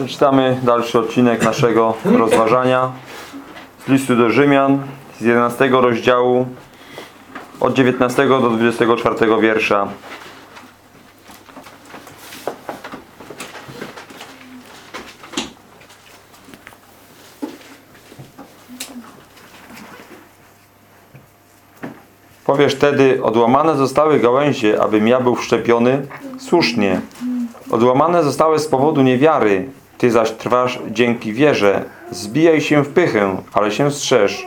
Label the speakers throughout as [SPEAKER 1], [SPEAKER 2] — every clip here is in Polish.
[SPEAKER 1] Przeczytamy dalszy odcinek naszego rozważania z listu do Rzymian z 11 rozdziału od 19 do 24 wiersza. Powiesz wtedy, odłamane zostały gałęzie, abym ja był wszczepiony? Słusznie. Odłamane zostały z powodu niewiary, ty zaś trwasz dzięki wierze. Zbijaj się w pychę, ale się strzeż.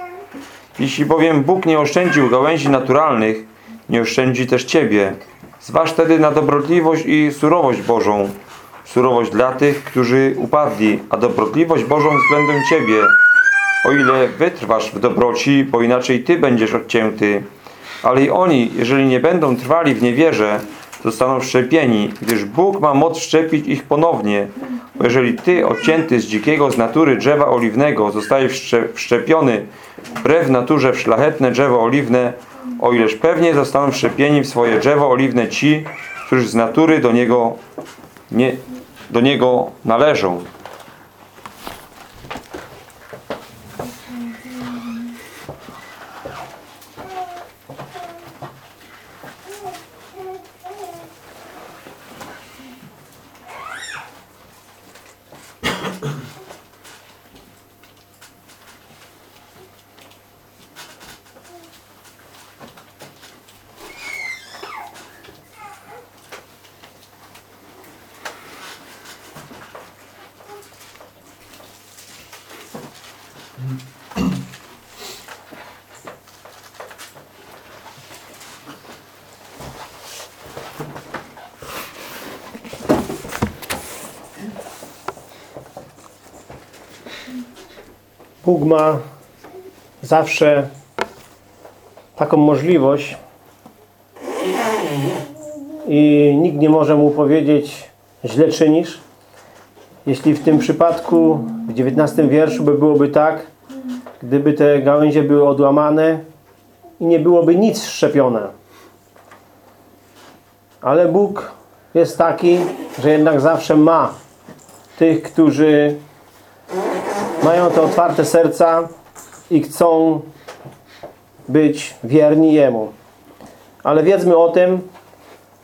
[SPEAKER 1] Jeśli bowiem Bóg nie oszczędził gałęzi naturalnych, nie oszczędzi też ciebie. Zważ wtedy na dobrotliwość i surowość Bożą. Surowość dla tych, którzy upadli, a dobrotliwość Bożą względem ciebie. O ile wytrwasz w dobroci, bo inaczej ty będziesz odcięty. Ale i oni, jeżeli nie będą trwali w niewierze, zostaną wszczepieni, gdyż Bóg ma moc wszczepić ich ponownie. Jeżeli ty, odcięty z dzikiego z natury drzewa oliwnego, zostajesz wszczepiony wbrew naturze w szlachetne drzewo oliwne, o ileż pewnie zostaną wszczepieni w swoje drzewo oliwne ci, którzy z natury do niego, nie, do niego należą.
[SPEAKER 2] Bóg ma zawsze taką możliwość i nikt nie może mu powiedzieć źle czynisz. Jeśli w tym przypadku w 19 wierszu by byłoby tak, gdyby te gałęzie były odłamane i nie byłoby nic szczepione. Ale Bóg jest taki, że jednak zawsze ma tych, którzy mają te otwarte serca i chcą być wierni Jemu. Ale wiedzmy o tym,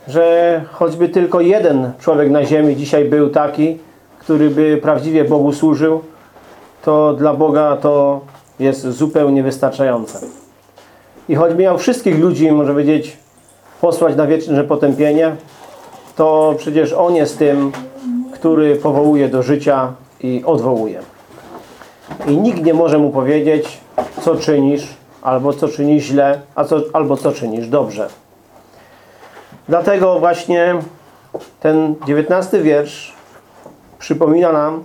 [SPEAKER 2] że choćby tylko jeden człowiek na ziemi dzisiaj był taki, który by prawdziwie Bogu służył, to dla Boga to jest zupełnie wystarczające. I choćby miał wszystkich ludzi, może powiedzieć, posłać na wieczne potępienie, to przecież On jest tym, który powołuje do życia i odwołuje. I nikt nie może mu powiedzieć, co czynisz, albo co czynisz źle, a co, albo co czynisz dobrze. Dlatego właśnie ten dziewiętnasty wiersz przypomina nam,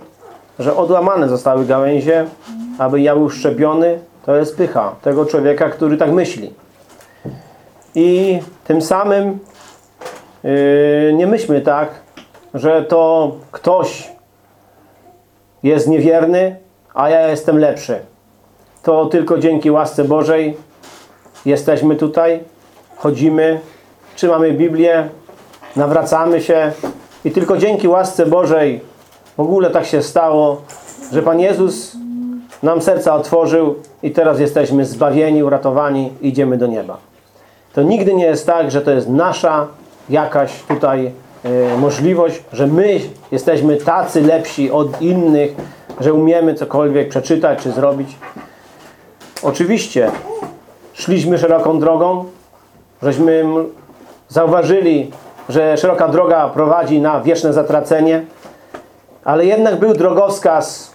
[SPEAKER 2] że odłamane zostały gałęzie, aby ja był szczepiony. To jest pycha tego człowieka, który tak myśli. I tym samym yy, nie myślmy tak, że to ktoś jest niewierny, a ja jestem lepszy. To tylko dzięki łasce Bożej jesteśmy tutaj, chodzimy, trzymamy Biblię, nawracamy się i tylko dzięki łasce Bożej w ogóle tak się stało, że Pan Jezus nam serca otworzył i teraz jesteśmy zbawieni, uratowani idziemy do nieba. To nigdy nie jest tak, że to jest nasza jakaś tutaj y, możliwość, że my jesteśmy tacy lepsi od innych, że umiemy cokolwiek przeczytać czy zrobić. Oczywiście szliśmy szeroką drogą, żeśmy zauważyli, że szeroka droga prowadzi na wieczne zatracenie, ale jednak był drogowskaz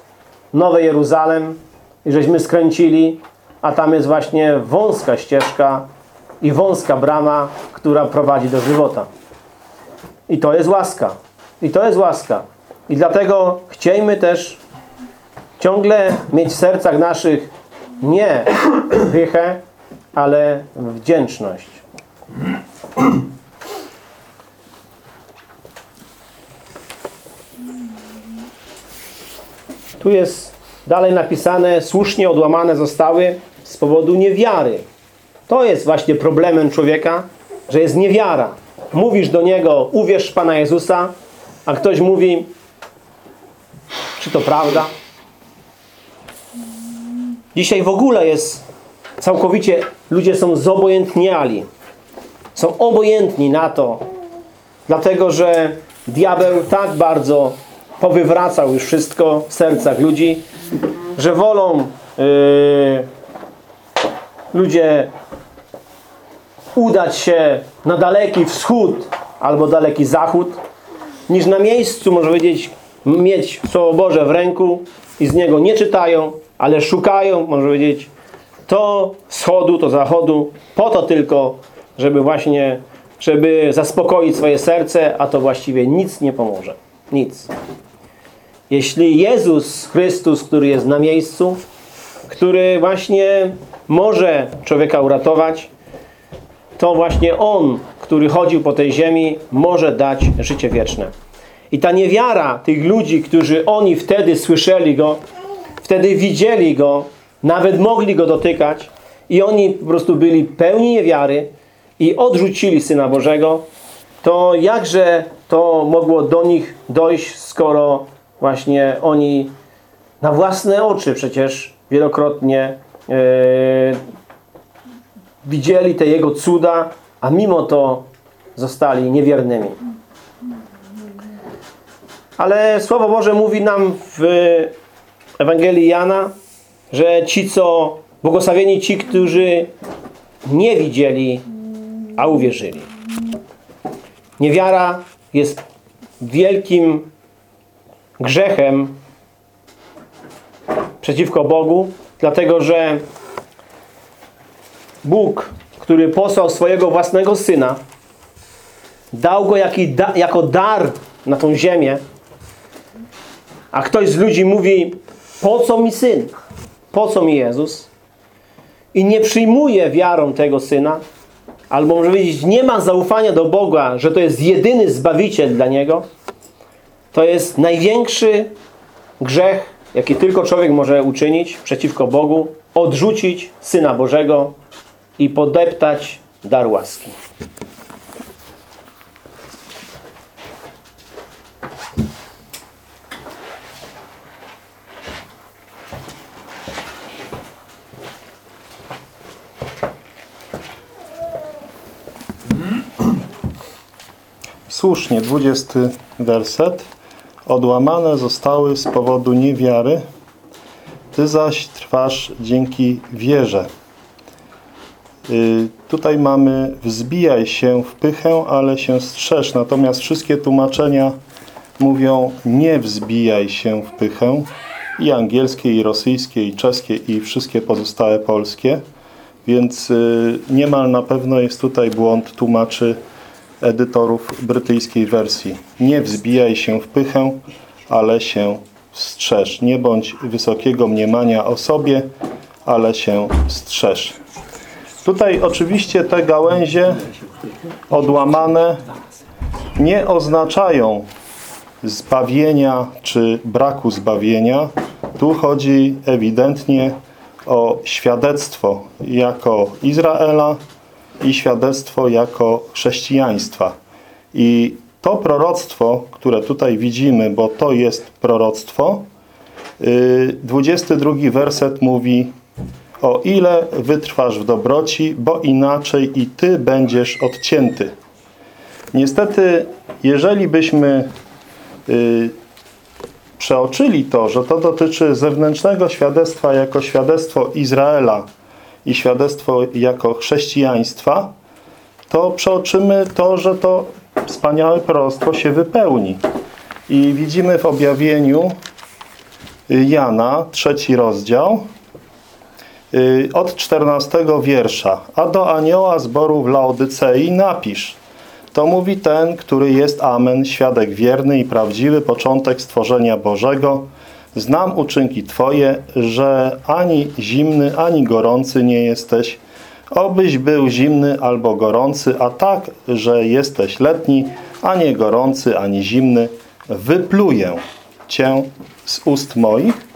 [SPEAKER 2] Nowe Jeruzalem i żeśmy skręcili, a tam jest właśnie wąska ścieżka i wąska brama, która prowadzi do żywota. I to jest łaska. I to jest łaska. I dlatego chciejmy też ciągle mieć w sercach naszych nie pychę, ale wdzięczność. Tu jest dalej napisane, słusznie odłamane zostały z powodu niewiary. To jest właśnie problemem człowieka, że jest niewiara. Mówisz do niego, uwierz Pana Jezusa, a ktoś mówi, Czy to prawda? Dzisiaj w ogóle jest całkowicie, ludzie są zobojętniali. Są obojętni na to, dlatego że diabeł tak bardzo powywracał już wszystko w sercach ludzi, że wolą yy, ludzie udać się na daleki wschód albo daleki zachód, niż na miejscu, można powiedzieć, mieć Słowo Boże w ręku i z niego nie czytają, ale szukają, można powiedzieć, to wschodu, to zachodu, po to tylko, żeby właśnie, żeby zaspokoić swoje serce, a to właściwie nic nie pomoże. Nic. Jeśli Jezus Chrystus, który jest na miejscu, który właśnie może człowieka uratować, to właśnie On, który chodził po tej ziemi, może dać życie wieczne. I ta niewiara tych ludzi, którzy oni wtedy słyszeli Go, wtedy widzieli Go, nawet mogli Go dotykać i oni po prostu byli pełni niewiary i odrzucili Syna Bożego, to jakże to mogło do nich dojść, skoro właśnie oni na własne oczy przecież wielokrotnie yy, widzieli te Jego cuda, a mimo to zostali niewiernymi. Ale Słowo Boże mówi nam w Ewangelii Jana, że ci, co błogosławieni ci, którzy nie widzieli, a uwierzyli. Niewiara jest wielkim grzechem przeciwko Bogu, dlatego że Bóg, który posłał swojego własnego Syna, dał go jako dar na tą ziemię, a ktoś z ludzi mówi, po co mi Syn? Po co mi Jezus? I nie przyjmuje wiarą tego Syna, albo może powiedzieć, nie ma zaufania do Boga, że to jest jedyny Zbawiciel dla Niego, to jest największy grzech, jaki tylko człowiek może uczynić przeciwko Bogu, odrzucić Syna Bożego i podeptać dar łaski.
[SPEAKER 3] Słusznie, 20 werset. Odłamane zostały z powodu niewiary, Ty zaś trwasz dzięki wierze. Y, tutaj mamy wzbijaj się w pychę, ale się strzeż. Natomiast wszystkie tłumaczenia mówią nie wzbijaj się w pychę. I angielskie, i rosyjskie, i czeskie, i wszystkie pozostałe polskie. Więc y, niemal na pewno jest tutaj błąd tłumaczy edytorów brytyjskiej wersji. Nie wzbijaj się w pychę, ale się strzeż. Nie bądź wysokiego mniemania o sobie, ale się strzeż. Tutaj oczywiście te gałęzie odłamane nie oznaczają zbawienia czy braku zbawienia. Tu chodzi ewidentnie o świadectwo jako Izraela i świadectwo jako chrześcijaństwa. I to proroctwo, które tutaj widzimy, bo to jest proroctwo, 22 werset mówi o ile wytrwasz w dobroci, bo inaczej i ty będziesz odcięty. Niestety, jeżeli byśmy y, przeoczyli to, że to dotyczy zewnętrznego świadectwa jako świadectwo Izraela i świadectwo jako chrześcijaństwa, to przeoczymy to, że to wspaniałe proroctwo się wypełni. I widzimy w objawieniu Jana, trzeci rozdział, Y, od 14 wiersza. A do anioła zboru w Laodycei napisz. To mówi ten, który jest Amen, świadek wierny i prawdziwy, początek stworzenia Bożego. Znam uczynki Twoje, że ani zimny, ani gorący nie jesteś. Obyś był zimny albo gorący, a tak, że jesteś letni, a nie gorący, ani zimny, wypluję Cię z ust moich.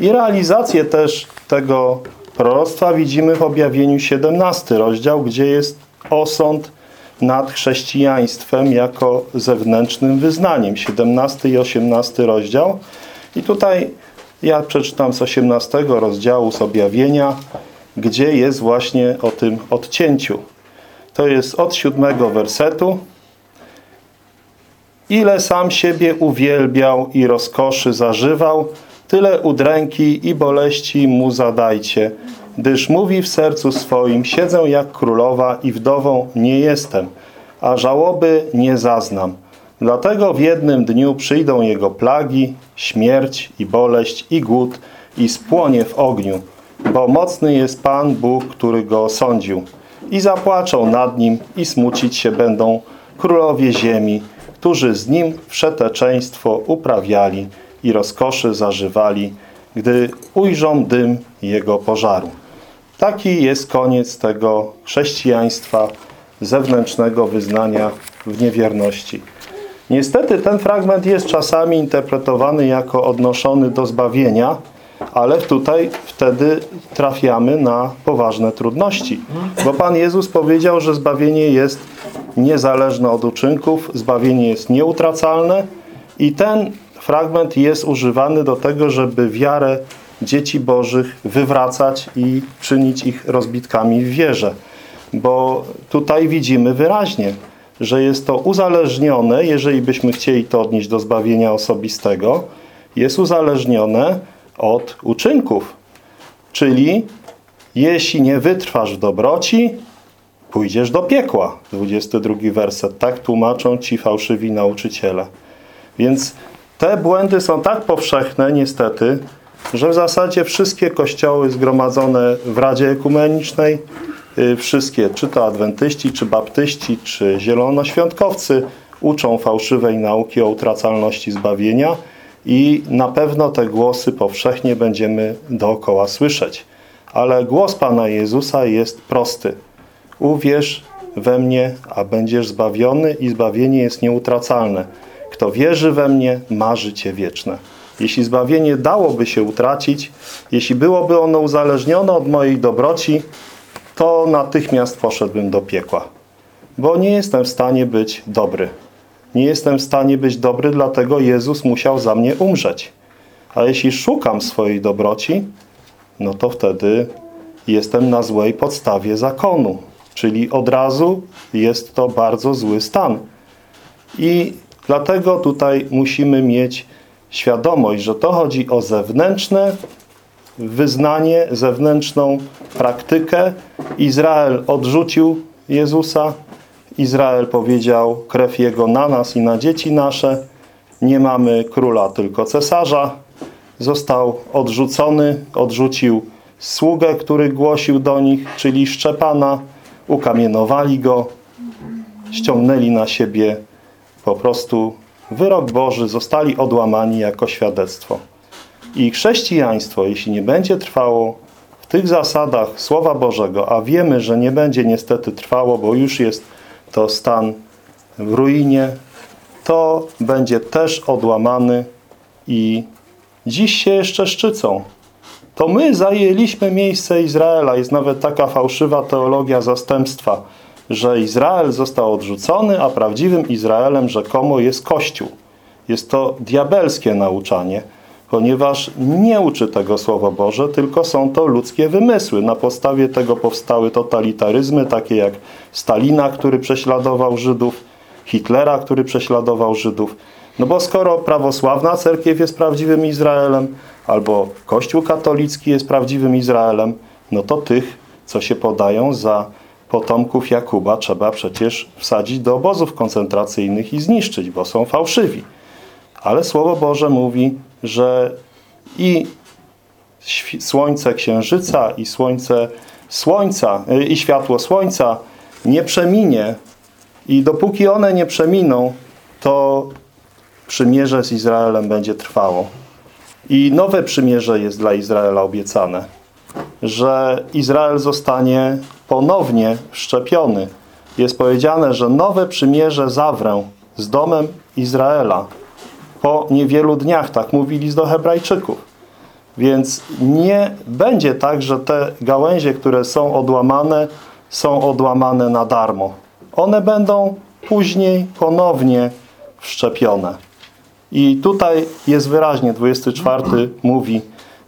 [SPEAKER 3] I realizację też tego proroctwa widzimy w objawieniu 17 rozdział, gdzie jest osąd nad chrześcijaństwem jako zewnętrznym wyznaniem. 17 i 18 rozdział. I tutaj ja przeczytam z 18 rozdziału z objawienia, gdzie jest właśnie o tym odcięciu. To jest od siódmego wersetu. Ile sam siebie uwielbiał i rozkoszy zażywał, tyle udręki i boleści mu zadajcie, gdyż mówi w sercu swoim, siedzę jak królowa i wdową nie jestem, a żałoby nie zaznam. Dlatego w jednym dniu przyjdą jego plagi, śmierć i boleść i głód i spłonie w ogniu, bo mocny jest Pan Bóg, który go osądził. I zapłaczą nad nim i smucić się będą królowie ziemi, którzy z nim wszeteczeństwo uprawiali i rozkoszy zażywali, gdy ujrzą dym jego pożaru. Taki jest koniec tego chrześcijaństwa zewnętrznego wyznania w niewierności. Niestety ten fragment jest czasami interpretowany jako odnoszony do zbawienia, ale tutaj wtedy trafiamy na poważne trudności. Bo Pan Jezus powiedział, że zbawienie jest niezależne od uczynków, zbawienie jest nieutracalne i ten fragment jest używany do tego, żeby wiarę dzieci bożych wywracać i czynić ich rozbitkami w wierze. Bo tutaj widzimy wyraźnie, że jest to uzależnione, jeżeli byśmy chcieli to odnieść do zbawienia osobistego, jest uzależnione od uczynków. Czyli jeśli nie wytrwasz w dobroci, pójdziesz do piekła. 22 werset. Tak tłumaczą ci fałszywi nauczyciele. Więc te błędy są tak powszechne niestety, że w zasadzie wszystkie kościoły zgromadzone w Radzie Ekumenicznej, wszystkie, czy to adwentyści, czy baptyści, czy zielonoświątkowcy uczą fałszywej nauki o utracalności zbawienia i na pewno te głosy powszechnie będziemy dookoła słyszeć. Ale głos Pana Jezusa jest prosty. Uwierz we mnie, a będziesz zbawiony i zbawienie jest nieutracalne. Kto wierzy we mnie, ma życie wieczne. Jeśli zbawienie dałoby się utracić, jeśli byłoby ono uzależnione od mojej dobroci, to natychmiast poszedłbym do piekła. Bo nie jestem w stanie być dobry. Nie jestem w stanie być dobry, dlatego Jezus musiał za mnie umrzeć. A jeśli szukam swojej dobroci, no to wtedy jestem na złej podstawie zakonu. Czyli od razu jest to bardzo zły stan. I dlatego tutaj musimy mieć świadomość, że to chodzi o zewnętrzne wyznanie, zewnętrzną praktykę. Izrael odrzucił Jezusa. Izrael powiedział, krew Jego na nas i na dzieci nasze. Nie mamy króla, tylko cesarza. Został odrzucony, odrzucił sługę, który głosił do nich, czyli Szczepana. Ukamienowali go, ściągnęli na siebie po prostu wyrok Boży, zostali odłamani jako świadectwo. I chrześcijaństwo, jeśli nie będzie trwało w tych zasadach Słowa Bożego, a wiemy, że nie będzie niestety trwało, bo już jest to stan w ruinie, to będzie też odłamany i dziś się jeszcze szczycą. To my zajęliśmy miejsce Izraela. Jest nawet taka fałszywa teologia zastępstwa, że Izrael został odrzucony, a prawdziwym Izraelem rzekomo jest Kościół. Jest to diabelskie nauczanie, ponieważ nie uczy tego Słowo Boże, tylko są to ludzkie wymysły. Na podstawie tego powstały totalitaryzmy, takie jak Stalina, który prześladował Żydów, Hitlera, który prześladował Żydów. No bo skoro prawosławna cerkiew jest prawdziwym Izraelem, albo Kościół katolicki jest prawdziwym Izraelem, no to tych, co się podają za potomków Jakuba, trzeba przecież wsadzić do obozów koncentracyjnych i zniszczyć, bo są fałszywi. Ale Słowo Boże mówi, że i słońce księżyca, i słońce słońca, i światło słońca nie przeminie. I dopóki one nie przeminą, to przymierze z Izraelem będzie trwało. I nowe przymierze jest dla Izraela obiecane, że Izrael zostanie ponownie wszczepiony. Jest powiedziane, że nowe przymierze zawrę z domem Izraela po niewielu dniach, tak mówi list do hebrajczyków. Więc nie będzie tak, że te gałęzie, które są odłamane, są odłamane na darmo. One będą później ponownie wszczepione. I tutaj jest wyraźnie, 24 mówi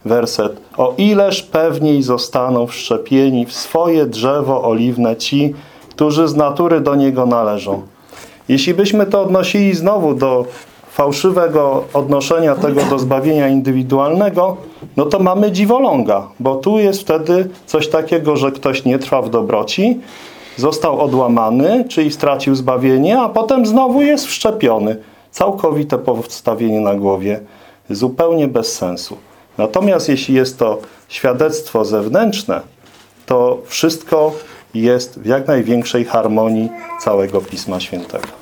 [SPEAKER 3] werset. O ileż pewniej zostaną wszczepieni w swoje drzewo oliwne ci, którzy z natury do niego należą. Jeśli byśmy to odnosili znowu do fałszywego odnoszenia tego do zbawienia indywidualnego, no to mamy dziwoląga, bo tu jest wtedy coś takiego, że ktoś nie trwa w dobroci, został odłamany, czyli stracił zbawienie, a potem znowu jest wszczepiony. Całkowite postawienie na głowie, zupełnie bez sensu. Natomiast jeśli jest to świadectwo zewnętrzne, to wszystko jest w jak największej harmonii całego Pisma Świętego.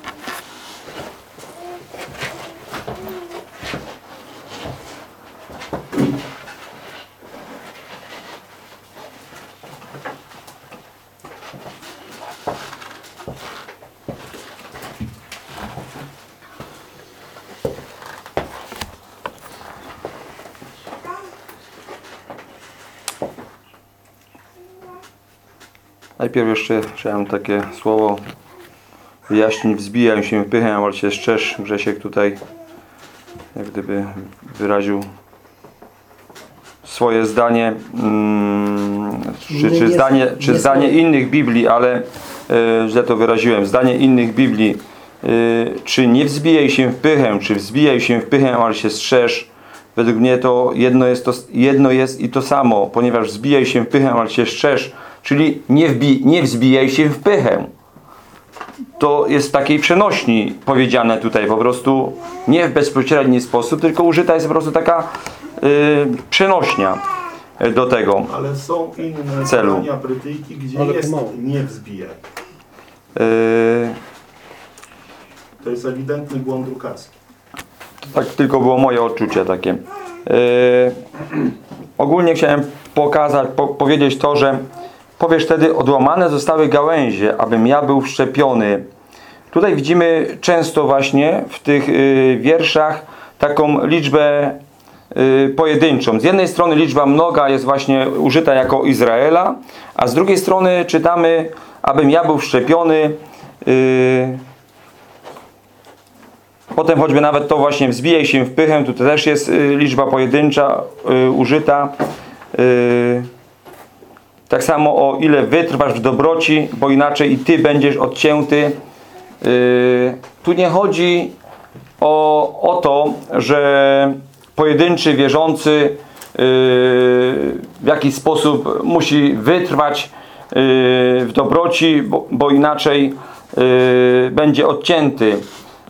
[SPEAKER 1] Najpierw jeszcze chciałem takie słowo wyjaśnić. Wzbijam się, wypycham, ale się szczerz. Grzesiek tutaj jak gdyby wyraził swoje zdanie, mm, czy, czy zdanie, czy
[SPEAKER 2] nie
[SPEAKER 1] zdanie innych Biblii, ale e, źle to wyraziłem. Zdanie innych Biblii, e, czy nie wzbijaj się w pychę, czy wzbijaj się w pychę, ale się strzeż. Według mnie to jedno jest, to jedno jest i to samo, ponieważ wzbijaj się w pychę, ale się strzeż, czyli nie, wbij, nie wzbijaj się w pychę. To jest w takiej przenośni powiedziane tutaj, po prostu nie w bezpośredni sposób, tylko użyta jest po prostu taka y, przenośnia y, do tego.
[SPEAKER 3] Ale są inne
[SPEAKER 1] Celu.
[SPEAKER 3] zdania Brytyjki, gdzie
[SPEAKER 2] Ale
[SPEAKER 3] jest nie wzbijaj.
[SPEAKER 1] Y,
[SPEAKER 3] To jest ewidentny błąd drukarski.
[SPEAKER 1] Tak tylko było moje odczucie takie. Yy, ogólnie chciałem pokazać, po, powiedzieć to, że powiesz wtedy odłamane zostały gałęzie, abym ja był wszczepiony. Tutaj widzimy często właśnie w tych yy, wierszach taką liczbę yy, pojedynczą. Z jednej strony liczba mnoga jest właśnie użyta jako Izraela, a z drugiej strony czytamy, abym ja był wszczepiony. Yy, Potem choćby nawet to właśnie wzbijaj się w pychę, tu też jest y, liczba pojedyncza y, użyta. Tak samo o ile wytrwasz w dobroci, bo inaczej i ty będziesz odcięty. Y, tu nie chodzi o, o to, że pojedynczy wierzący y, w jakiś sposób musi wytrwać y, w dobroci, bo, bo inaczej y, będzie odcięty.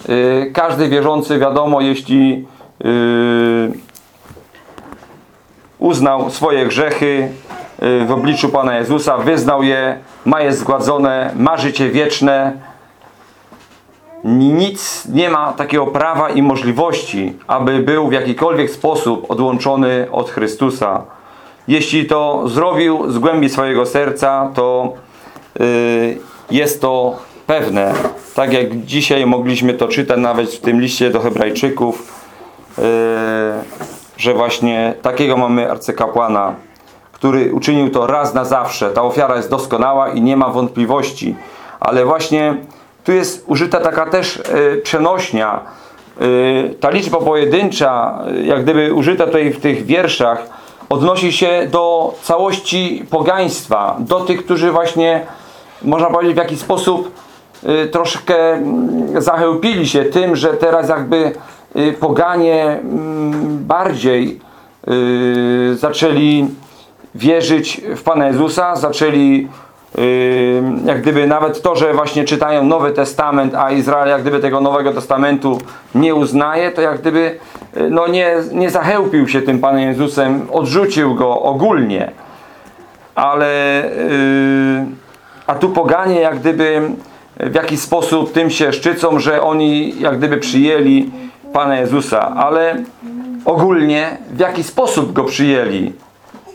[SPEAKER 1] Y, Każdy wierzący, wiadomo, jeśli y, uznał swoje grzechy w obliczu Pana Jezusa, wyznał je, ma je zgładzone, ma życie wieczne, nic nie ma takiego prawa i możliwości, aby był w jakikolwiek sposób odłączony od Chrystusa. Jeśli to zrobił z głębi swojego serca, to y, jest to pewne. Tak jak dzisiaj mogliśmy to czytać nawet w tym liście do Hebrajczyków, y, że właśnie takiego mamy arcykapłana, który uczynił to raz na zawsze. Ta ofiara jest doskonała i nie ma wątpliwości. Ale właśnie tu jest użyta taka też y, przenośnia. Y, ta liczba pojedyncza, y, jak gdyby użyta tutaj w tych wierszach, odnosi się do całości pogaństwa, do tych, którzy właśnie, można powiedzieć, w jakiś sposób troszkę mm, zachełpili się tym, że teraz jakby poganie mm, bardziej zaczęli wierzyć w Pana Jezusa, zaczęli y, jak gdyby nawet to, że właśnie czytają Nowy Testament, a Izrael jak gdyby tego Nowego Testamentu nie uznaje, to jak gdyby y, no nie, nie zachełpił się tym Panem Jezusem, odrzucił Go ogólnie. Ale y, a tu poganie jak gdyby w jakiś sposób tym się szczycą, że oni jak gdyby przyjęli Pana Jezusa, ale ogólnie w jaki sposób Go przyjęli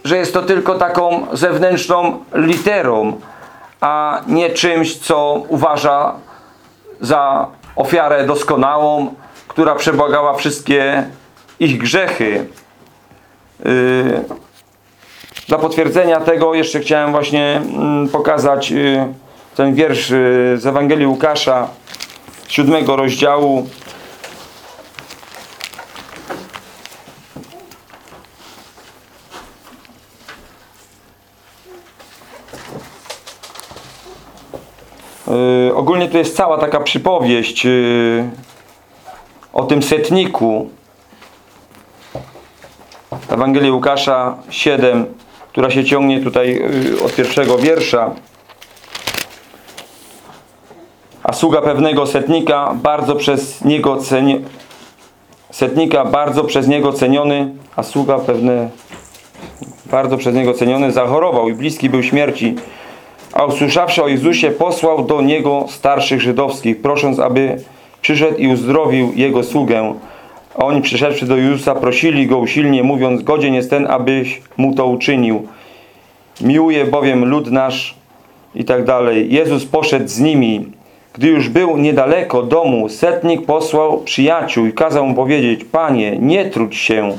[SPEAKER 1] że jest to tylko taką zewnętrzną literą, a nie czymś, co uważa za ofiarę doskonałą, która przebłagała wszystkie ich grzechy. Yy, Dla potwierdzenia tego jeszcze chciałem właśnie mm, pokazać yy, ten wiersz yy, z Ewangelii Łukasza, siódmego rozdziału, Yy, ogólnie to jest cała taka przypowieść yy, o tym setniku. Ewangelia Łukasza 7, która się ciągnie tutaj yy, od pierwszego wiersza. A sługa pewnego setnika, bardzo przez niego ceni... setnika, bardzo przez niego ceniony, a sługa pewne bardzo przez niego ceniony, zachorował i bliski był śmierci. A usłyszawszy o Jezusie, posłał do niego starszych żydowskich, prosząc, aby przyszedł i uzdrowił jego sługę. A oni przyszedłszy do Jezusa, prosili go usilnie, mówiąc, godzien jest ten, abyś mu to uczynił. Miłuje bowiem lud nasz i tak dalej. Jezus poszedł z nimi. Gdy już był niedaleko domu, setnik posłał przyjaciół i kazał mu powiedzieć, Panie, nie trudź się,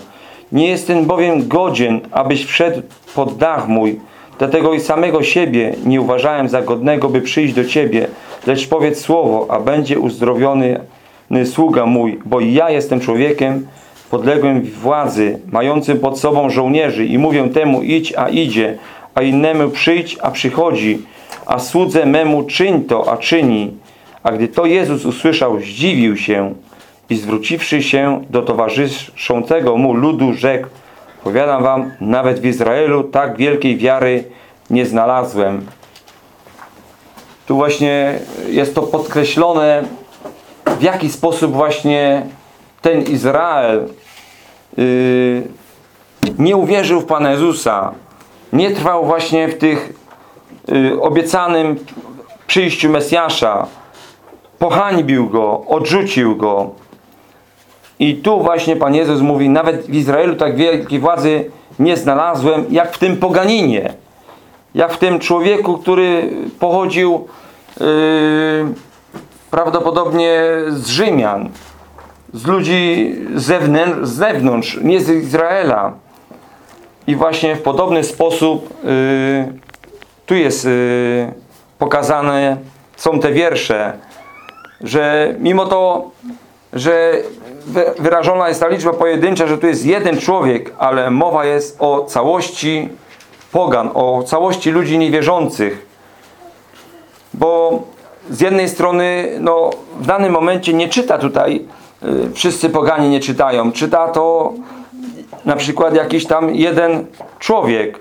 [SPEAKER 1] nie jestem bowiem godzien, abyś wszedł pod dach mój, dlatego i samego siebie nie uważałem za godnego, by przyjść do Ciebie, lecz powiedz słowo, a będzie uzdrowiony sługa mój, bo ja jestem człowiekiem podległym władzy, mającym pod sobą żołnierzy i mówię temu idź, a idzie, a innemu przyjdź, a przychodzi, a słudze memu czyń to, a czyni. A gdy to Jezus usłyszał, zdziwił się i zwróciwszy się do towarzyszącego mu ludu, rzekł Powiadam wam, nawet w Izraelu tak wielkiej wiary nie znalazłem. Tu właśnie jest to podkreślone, w jaki sposób właśnie ten Izrael yy, nie uwierzył w Pana Jezusa. Nie trwał właśnie w tych yy, obiecanym przyjściu Mesjasza. Pohańbił go, odrzucił go. I tu właśnie Pan Jezus mówi, nawet w Izraelu tak wielkiej władzy nie znalazłem, jak w tym poganinie. Jak w tym człowieku, który pochodził yy, prawdopodobnie z Rzymian. Z ludzi zewnętrz, z zewnątrz, nie z Izraela. I właśnie w podobny sposób yy, tu jest yy, pokazane, są te wiersze, że mimo to, że wyrażona jest ta liczba pojedyncza, że tu jest jeden człowiek, ale mowa jest o całości pogan, o całości ludzi niewierzących. Bo z jednej strony no, w danym momencie nie czyta tutaj, y, wszyscy poganie nie czytają, czyta to na przykład jakiś tam jeden człowiek.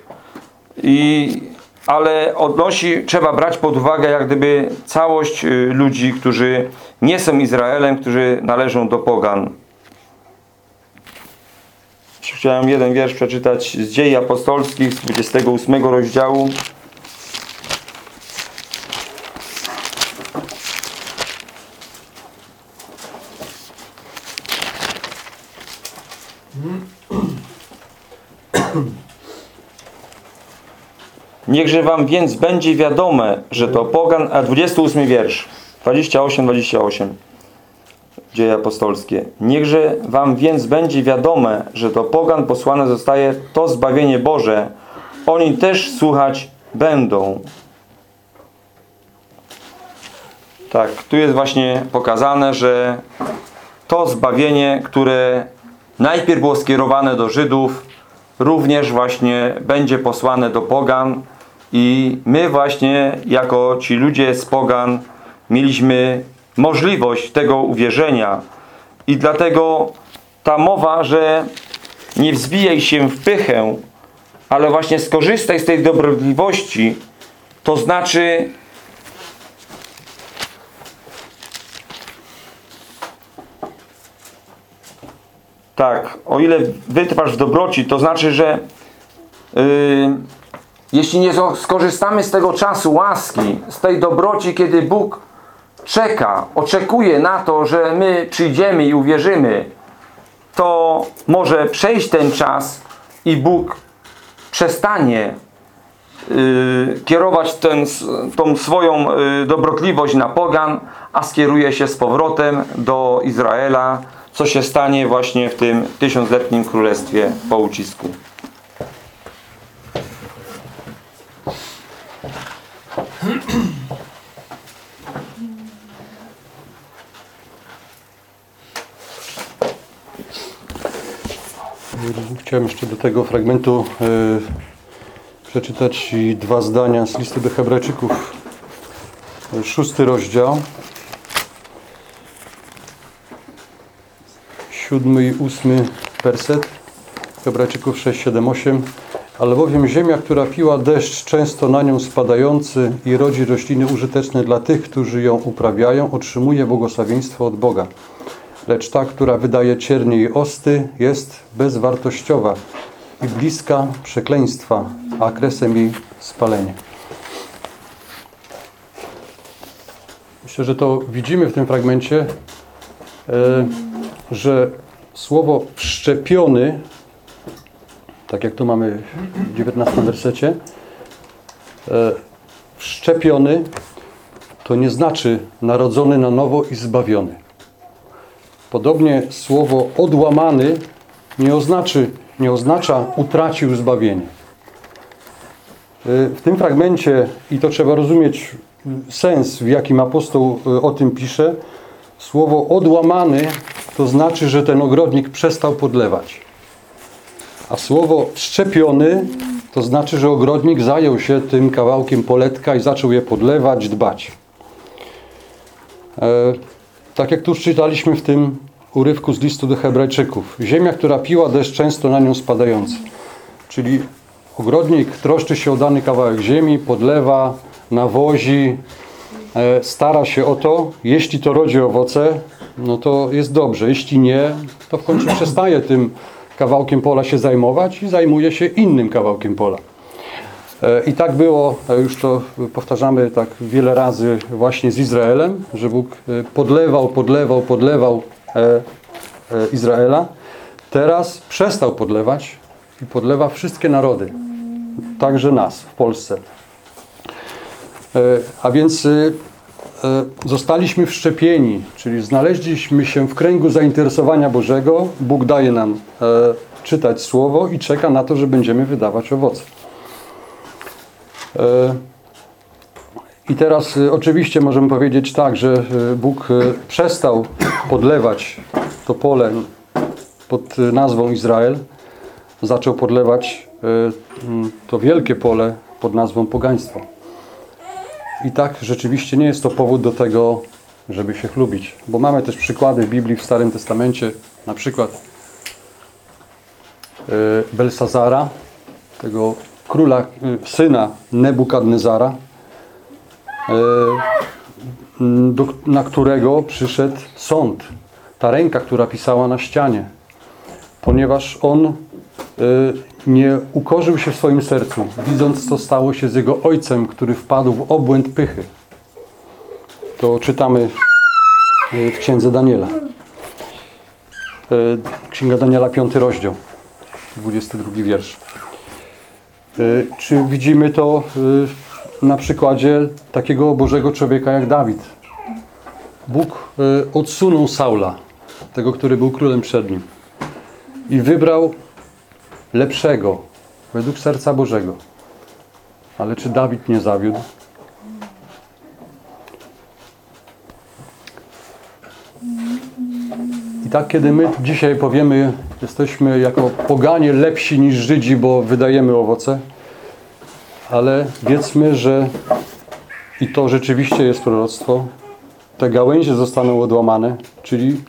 [SPEAKER 1] I, ale odnosi, trzeba brać pod uwagę jak gdyby całość y, ludzi, którzy nie są Izraelem, którzy należą do pogan. Chciałem jeden wiersz przeczytać z dziei apostolskich z 28 rozdziału. Niechże wam więc będzie wiadome, że to pogan, a 28 wiersz, 28-28, dzieje apostolskie. Niechże wam więc będzie wiadome, że to pogan posłane zostaje to zbawienie Boże. Oni też słuchać będą. Tak, tu jest właśnie pokazane, że to zbawienie, które najpierw było skierowane do Żydów, również właśnie będzie posłane do pogan i my właśnie jako ci ludzie z pogan mieliśmy możliwość tego uwierzenia. I dlatego ta mowa, że nie wzbijaj się w pychę, ale właśnie skorzystaj z tej dobrotliwości, to znaczy tak, o ile wytrwasz w dobroci, to znaczy, że yy, jeśli nie skorzystamy z tego czasu łaski, z tej dobroci, kiedy Bóg czeka, oczekuje na to, że my przyjdziemy i uwierzymy, to może przejść ten czas i Bóg przestanie yy, kierować ten, tą swoją yy, dobrotliwość na pogan, a skieruje się z powrotem do Izraela, co się stanie właśnie w tym tysiącletnim królestwie po ucisku.
[SPEAKER 4] Chciałem jeszcze do tego fragmentu e, przeczytać dwa zdania z listy do Hebrajczyków. szósty rozdział. Siódmy i ósmy werset. Hebrajczyków 6, 7, 8. Albowiem ziemia, która piła deszcz często na nią spadający i rodzi rośliny użyteczne dla tych, którzy ją uprawiają, otrzymuje błogosławieństwo od Boga. Lecz ta, która wydaje ciernie i osty, jest bezwartościowa i bliska przekleństwa, a kresem jej spalenie. Myślę, że to widzimy w tym fragmencie, e, że słowo wszczepiony, tak jak tu mamy w 19 wersecie, e, wszczepiony to nie znaczy narodzony na nowo i zbawiony. Podobnie słowo odłamany nie, oznaczy, nie oznacza utracił zbawienie. W tym fragmencie, i to trzeba rozumieć sens, w jakim apostoł y, o tym pisze, słowo odłamany to znaczy, że ten ogrodnik przestał podlewać. A słowo szczepiony to znaczy, że ogrodnik zajął się tym kawałkiem poletka i zaczął je podlewać, dbać. E, tak jak tu czytaliśmy w tym urywku z listu do Hebrajczyków. Ziemia, która piła deszcz często na nią spadający. Czyli ogrodnik troszczy się o dany kawałek ziemi, podlewa, nawozi, e, stara się o to. Jeśli to rodzi owoce, no to jest dobrze. Jeśli nie, to w końcu przestaje tym kawałkiem pola się zajmować i zajmuje się innym kawałkiem pola. E, I tak było, e, już to powtarzamy tak wiele razy właśnie z Izraelem, że Bóg e, podlewał, podlewał, podlewał Izraela. Teraz przestał podlewać i podlewa wszystkie narody, także nas w Polsce. A więc zostaliśmy wszczepieni, czyli znaleźliśmy się w kręgu zainteresowania Bożego. Bóg daje nam e, czytać Słowo i czeka na to, że będziemy wydawać owoce. E, I teraz e, oczywiście możemy powiedzieć tak, że e, Bóg e, przestał podlewać to pole pod e, nazwą Izrael. Zaczął podlewać e, to wielkie pole pod nazwą pogaństwo. I tak rzeczywiście nie jest to powód do tego, żeby się chlubić. Bo mamy też przykłady w Biblii w Starym Testamencie, na przykład e, Belsazara, tego króla, e, syna Nebukadnezara, e, na którego przyszedł sąd. Ta ręka, która pisała na ścianie. Ponieważ on nie ukorzył się w swoim sercu, widząc co stało się z jego ojcem, który wpadł w obłęd pychy. To czytamy e, w Księdze Daniela. E, Księga Daniela, piąty rozdział, 22 wiersz. E, Czy widzimy to na przykładzie takiego Bożego człowieka jak Dawid? Bóg odsunął Saula, tego, który był królem przed nim i wybrał lepszego, według serca Bożego. Ale czy Dawid nie zawiódł? I tak, kiedy my dzisiaj powiemy, jesteśmy jako poganie lepsi niż Żydzi, bo wydajemy owoce, ale wiedzmy, że i to rzeczywiście jest proroctwo, te gałęzie zostaną odłamane, czyli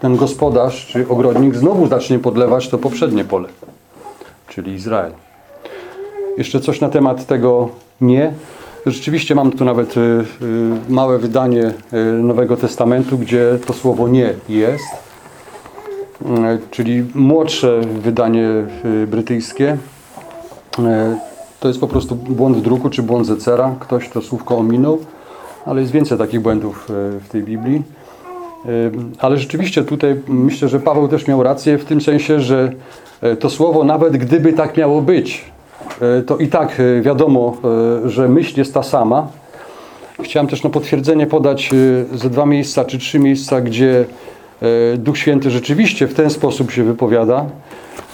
[SPEAKER 4] ten gospodarz czy ogrodnik znowu zacznie podlewać to poprzednie pole, czyli Izrael. Jeszcze coś na temat tego nie. Rzeczywiście mam tu nawet y, y, małe wydanie y, Nowego Testamentu, gdzie to słowo nie jest, czyli młodsze wydanie brytyjskie. To jest po prostu błąd druku czy błąd Zecera. Ktoś to słówko ominął, ale jest więcej takich błędów w tej Biblii. Ale rzeczywiście tutaj myślę, że Paweł też miał rację w tym sensie, że y, to słowo nawet gdyby tak miało być, y, to i tak y, wiadomo, że myśl jest ta sama. Chciałem też na potwierdzenie podać ze dwa miejsca czy trzy miejsca, gdzie Duch Święty rzeczywiście w ten sposób się wypowiada.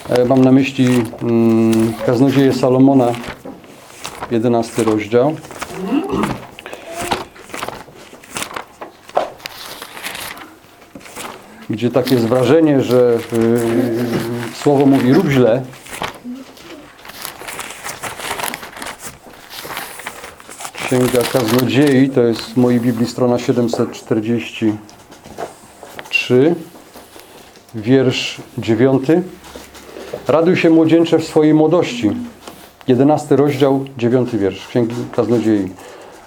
[SPEAKER 4] E, Mam na myśli mm, Kaznodzieje Salomona, 11 rozdział. Gdzie tak jest wrażenie, że y, słowo mówi rób źle, Księga Kaznodziei, to jest w mojej Biblii strona 743, wiersz 9. Raduj się młodzieńcze w swojej młodości. 11 rozdział, 9 wiersz Księgi Kaznodziei.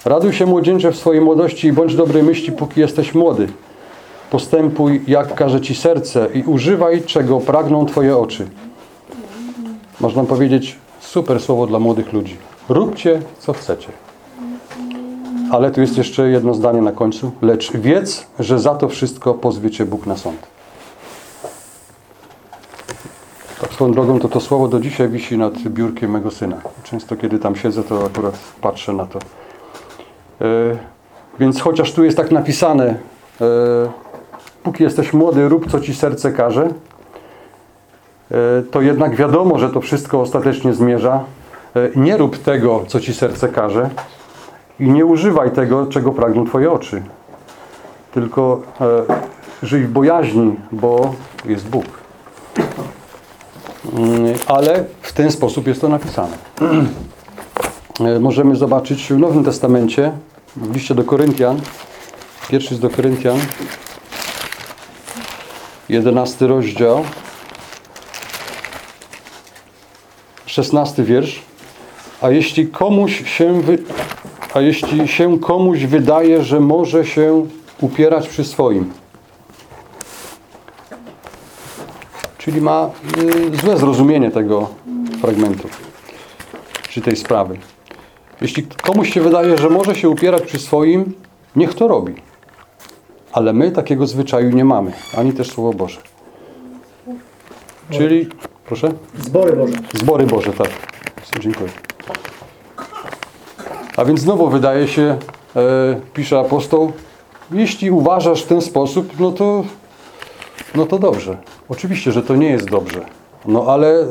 [SPEAKER 4] Raduj się młodzieńcze w swojej młodości i bądź dobrej myśli, póki jesteś młody. Postępuj, jak każe Ci serce i używaj, czego pragną Twoje oczy. Można powiedzieć, super słowo dla młodych ludzi. Róbcie, co chcecie. Ale tu jest jeszcze jedno zdanie na końcu. Lecz wiedz, że za to wszystko pozwie Cię Bóg na sąd. Tak swoją drogą, to to słowo do dzisiaj wisi nad biurkiem mego syna. Często, kiedy tam siedzę, to akurat patrzę na to. E, więc chociaż tu jest tak napisane, e, póki jesteś młody, rób co ci serce każe, e, to jednak wiadomo, że to wszystko ostatecznie zmierza. E, nie rób tego, co ci serce każe i nie używaj tego, czego pragną twoje oczy. Tylko e, żyj w bojaźni, bo jest Bóg. Mm, Ale w ten sposób jest to napisane. Możemy zobaczyć w Nowym Testamencie, w liście do Koryntian, pierwszy jest do Koryntian, 11 rozdział, 16 wiersz. A jeśli komuś się wy... a jeśli się komuś wydaje, że może się upierać przy swoim, czyli ma y, złe zrozumienie tego fragmentu, czy tej sprawy. Jeśli komuś się wydaje, że może się upierać przy swoim, niech to robi. Ale my takiego zwyczaju nie mamy, ani też Słowo Boże. Czyli, proszę?
[SPEAKER 2] Zbory Boże.
[SPEAKER 4] Zbory Boże, tak. Dziękuję. A więc znowu wydaje się, e, pisze apostoł, jeśli uważasz w ten sposób, no to, no to dobrze. Oczywiście, że to nie jest dobrze. No ale y,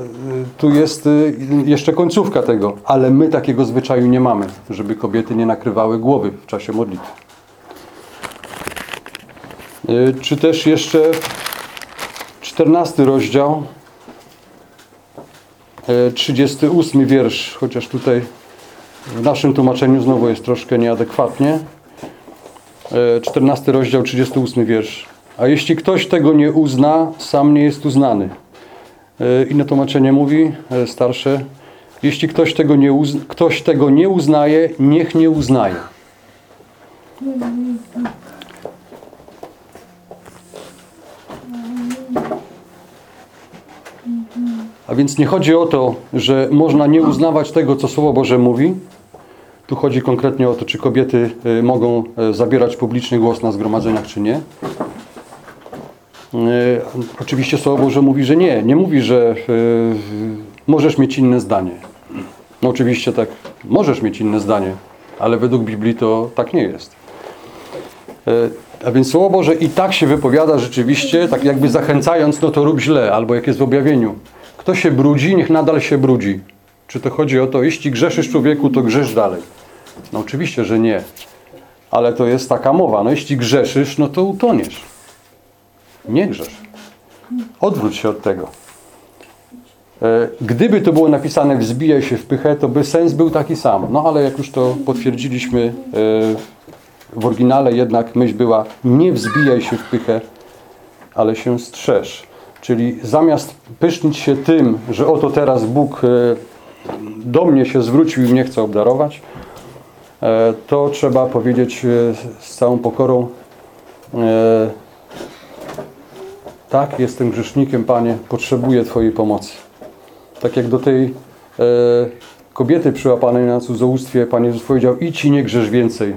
[SPEAKER 4] tu jest y, jeszcze końcówka tego. Ale my takiego zwyczaju nie mamy, żeby kobiety nie nakrywały głowy w czasie modlitwy. Y, Czy też jeszcze 14 rozdział, e, 38 wiersz, chociaż tutaj w naszym tłumaczeniu znowu jest troszkę nieadekwatnie. E, 14 rozdział, 38 wiersz. A jeśli ktoś tego nie uzna, sam nie jest uznany. Inne tłumaczenie mówi, starsze, jeśli ktoś tego, nie uzna, ktoś tego nie uznaje, niech nie uznaje. A więc nie chodzi o to, że można nie uznawać tego, co Słowo Boże mówi. Tu chodzi konkretnie o to, czy kobiety y, mogą y, zabierać publiczny głos na zgromadzeniach, czy nie. Y, Oczywiście Słowo Boże mówi, że nie. Nie mówi, że możesz mieć inne zdanie. No oczywiście tak, możesz mieć inne zdanie, ale według Biblii to tak nie jest. A więc Słowo Boże i tak się wypowiada rzeczywiście, tak jakby zachęcając, no to rób źle, albo jak jest w objawieniu. Kto się brudzi, niech nadal się brudzi. Czy to chodzi o to, jeśli grzeszysz człowieku, to grzesz dalej? No oczywiście, że nie. Ale to jest taka mowa, no jeśli grzeszysz, no to utoniesz. Nie grzesz. Odwróć się od tego. E, Gdyby to było napisane wzbijaj się w pychę, to by sens był taki sam. No ale jak już to potwierdziliśmy e, w oryginale, jednak myśl była nie wzbijaj się w pychę, ale się strzeż. Czyli zamiast pysznić się tym, że oto teraz Bóg e, do mnie się zwrócił i mnie chce obdarować, e, to trzeba powiedzieć e, z całą pokorą tak, jestem grzesznikiem, Panie, potrzebuję Twojej pomocy. Tak jak do tej kobiety przyłapanej na cudzołóstwie Pan Jezus powiedział, idź i nie grzesz więcej.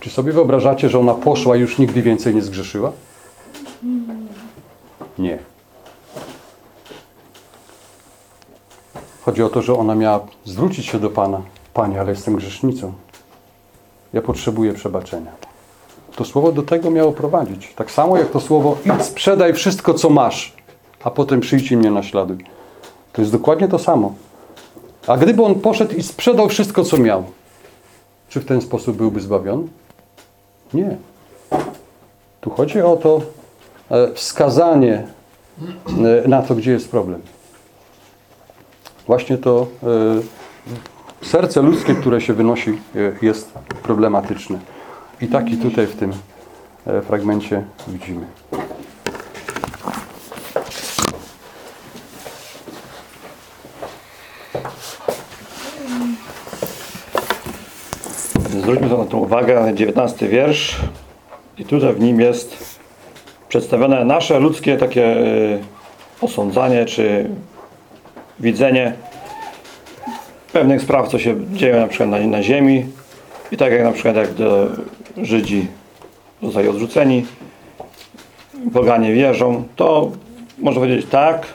[SPEAKER 4] Czy sobie wyobrażacie, że ona poszła i już nigdy więcej nie zgrzeszyła? Nie. Chodzi o to, że ona miała zwrócić się do Pana. Panie, ale jestem grzesznicą. Ja potrzebuję przebaczenia. To słowo do tego miało prowadzić. Tak samo jak to słowo idź sprzedaj wszystko, co masz, a potem przyjdź i mnie naśladuj. To jest dokładnie to samo. A gdyby on poszedł i sprzedał wszystko, co miał, czy w ten sposób byłby zbawiony? Nie. Tu chodzi o to e, wskazanie e, na to, gdzie jest problem. Właśnie to e, serce ludzkie, które się wynosi, jest problematyczne. I taki tutaj w tym fragmencie widzimy.
[SPEAKER 5] Zwróćmy na tą uwagę na 19 wiersz i tutaj w nim jest przedstawione nasze ludzkie takie e, osądzanie czy widzenie pewnych spraw, co się dzieje na przykład na, na ziemi i tak jak na przykład jak Żydzi zostali odrzuceni, poganie wierzą, to można powiedzieć tak,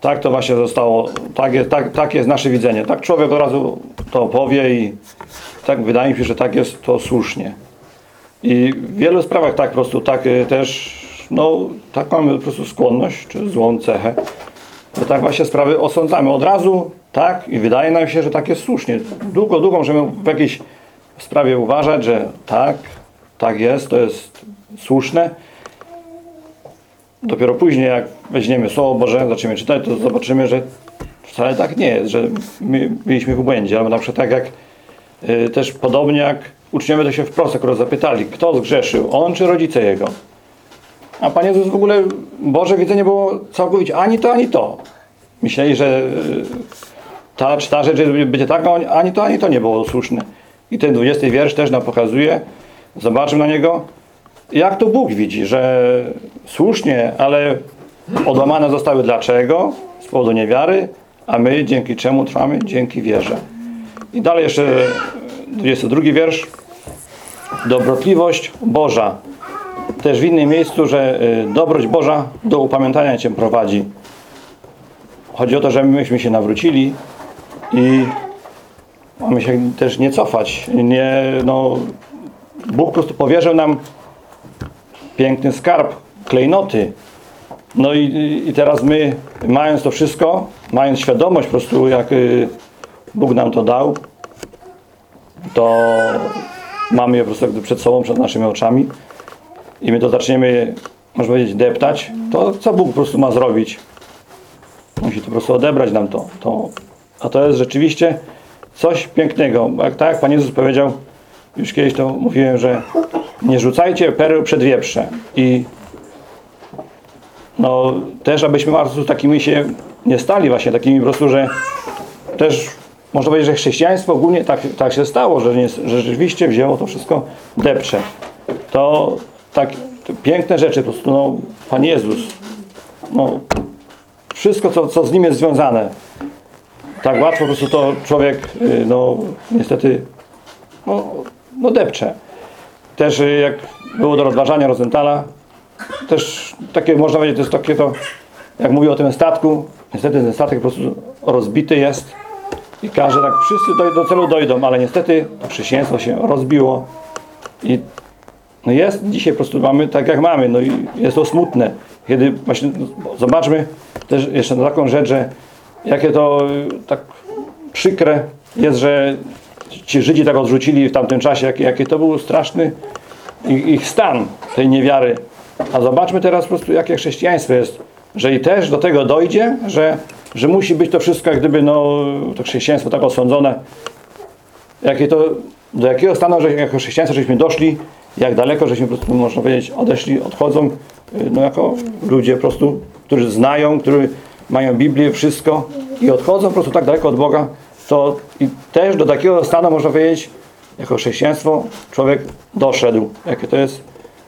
[SPEAKER 5] tak to właśnie zostało, tak jest, tak, tak jest nasze widzenie. Tak człowiek od razu to powie i tak wydaje mi się, że tak jest to słusznie. I w wielu sprawach tak po prostu, tak y, też, no tak mamy po prostu skłonność, czy złą cechę, że tak właśnie sprawy osądzamy od razu, tak i wydaje nam się, że tak jest słusznie. Długo, długo możemy w jakiejś sprawie uważać, że tak, tak jest, to jest słuszne. Dopiero później, jak weźmiemy Słowo Boże, zaczniemy czytać, to zobaczymy, że wcale tak nie jest, że my byliśmy w błędzie. Albo na przykład tak jak też podobnie jak uczniowie to się wprost akurat zapytali, kto zgrzeszył, on czy rodzice jego? A Pan Jezus w ogóle, Boże widzenie było całkowicie ani to, ani to. Myśleli, że y, ta czy ta rzecz będzie taka, ani to, ani to nie było słuszne. I ten 20 wiersz też nam pokazuje, zobaczmy na niego, jak to Bóg widzi, że słusznie, ale odłamane zostały dlaczego? Z powodu niewiary, a my dzięki czemu trwamy? Dzięki wierze. I dalej jeszcze 22 wiersz. Dobrotliwość Boża. Też w innym miejscu, że y, dobroć Boża do upamiętania Cię prowadzi. Chodzi o to, że myśmy się nawrócili i mamy się też nie cofać. Nie, no, Bóg po prostu powierzył nam piękny skarb, klejnoty. No i, i teraz my, mając to wszystko, mając świadomość po prostu, jak y, Bóg nam to dał, to mamy je po prostu przed sobą, przed naszymi oczami i my to zaczniemy, można powiedzieć, deptać, to co Bóg po prostu ma zrobić? Musi to po prostu odebrać nam to. to a to jest rzeczywiście coś pięknego. Jak, tak jak Pan Jezus powiedział, już kiedyś to mówiłem, że nie rzucajcie pereł przed wieprze. I no też, abyśmy po prostu takimi się nie stali właśnie, takimi po prostu, że też można powiedzieć, że chrześcijaństwo ogólnie tak, tak się stało, że, nie, że rzeczywiście wzięło to wszystko depcze. To tak piękne rzeczy po prostu, no Pan Jezus, no wszystko, co, co z Nim jest związane, tak łatwo po prostu to człowiek, y, no niestety, no, no depcze. Też y, jak było do rozważania Rosenthala, też takie, można powiedzieć, to jest takie to, jak mówił o tym statku, niestety ten statek po prostu rozbity jest i każe tak, wszyscy do, celu dojdą, ale niestety chrześcijaństwo się rozbiło i no jest, dzisiaj po prostu mamy tak jak mamy, no i jest to smutne. Kiedy właśnie, no, zobaczmy też jeszcze na taką rzecz, że jakie to y, tak przykre jest, że ci Żydzi tak odrzucili w tamtym czasie, jaki, jaki to był straszny ich, ich stan tej niewiary. A zobaczmy teraz po prostu, jakie chrześcijaństwo jest, że i też do tego dojdzie, że, że musi być to wszystko jak gdyby no, to chrześcijaństwo tak osądzone, jakie to, do jakiego stanu, że jako chrześcijaństwo żeśmy doszli, jak daleko żeśmy po prostu, można powiedzieć, odeszli, odchodzą, y, no jako ludzie po prostu, którzy znają, którzy mają Biblię, wszystko i odchodzą po prostu tak daleko od Boga, to i też do takiego stanu, można powiedzieć, jako chrześcijaństwo człowiek doszedł. Jakie to jest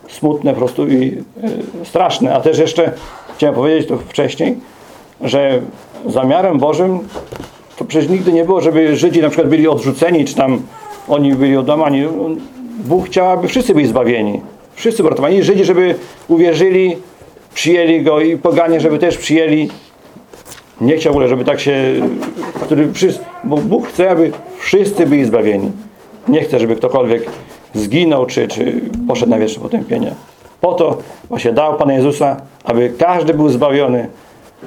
[SPEAKER 5] smutne po prostu i y, straszne. A też jeszcze chciałem powiedzieć to wcześniej, że zamiarem Bożym to przecież nigdy nie było, żeby Żydzi na przykład byli odrzuceni, czy tam oni byli odłamani. Bóg chciał, aby wszyscy byli zbawieni. Wszyscy uratowani. Żydzi, żeby uwierzyli, przyjęli Go i poganie, żeby też przyjęli. Nie chciał w ogóle, żeby tak się... Który, bo Bóg chce, aby wszyscy byli zbawieni. Nie chce, żeby ktokolwiek zginął, czy, czy poszedł na wieczne potępienie. Po to właśnie dał Pana Jezusa, aby każdy był zbawiony,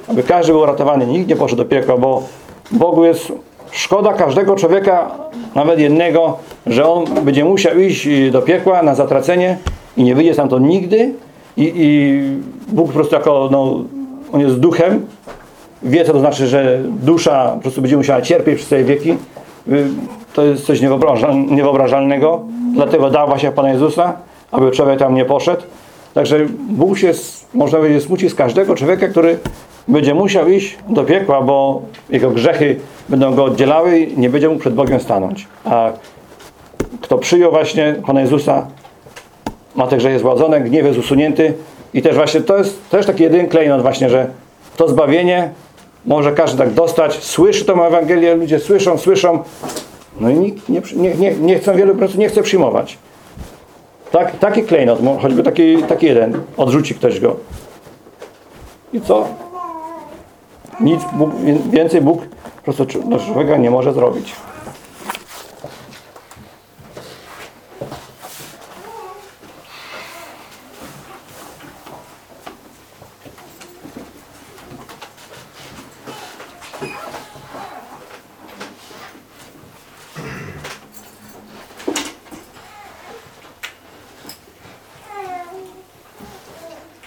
[SPEAKER 5] aby każdy był uratowany, nikt nie poszedł do piekła, bo Bogu jest szkoda każdego człowieka, nawet jednego, że on będzie musiał iść do piekła na zatracenie i nie wyjdzie stamtąd nigdy i, i Bóg po prostu jako, no, on jest duchem wie, co to znaczy, że dusza po prostu będzie musiała cierpieć przez całe wieki. To jest coś niewyobrażal- niewyobrażalnego. Dlatego dał właśnie Pana Jezusa, aby człowiek tam nie poszedł. Także Bóg się, można powiedzieć, smuci z każdego człowieka, który będzie musiał iść do piekła, bo jego grzechy będą go oddzielały i nie będzie mógł przed Bogiem stanąć. A kto przyjął właśnie Pana Jezusa, ma te grzechy zgładzone, gniew jest usunięty i też właśnie to jest też taki jeden klejnot właśnie, że to zbawienie może każdy tak dostać, słyszy tą Ewangelię, ludzie słyszą, słyszą, no i nikt nie, nie, nie, nie chcą, wielu po prostu nie chce przyjmować. Tak, taki klejnot, choćby taki, taki jeden, odrzuci ktoś go. I co? Nic Bóg, więcej Bóg cz- dla człowieka nie może zrobić.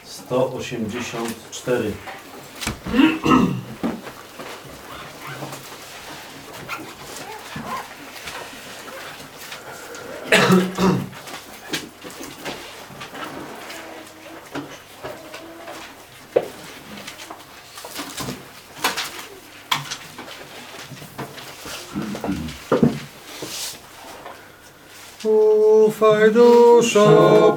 [SPEAKER 6] Sto osiemdziesiąt cztery.
[SPEAKER 7] Duszo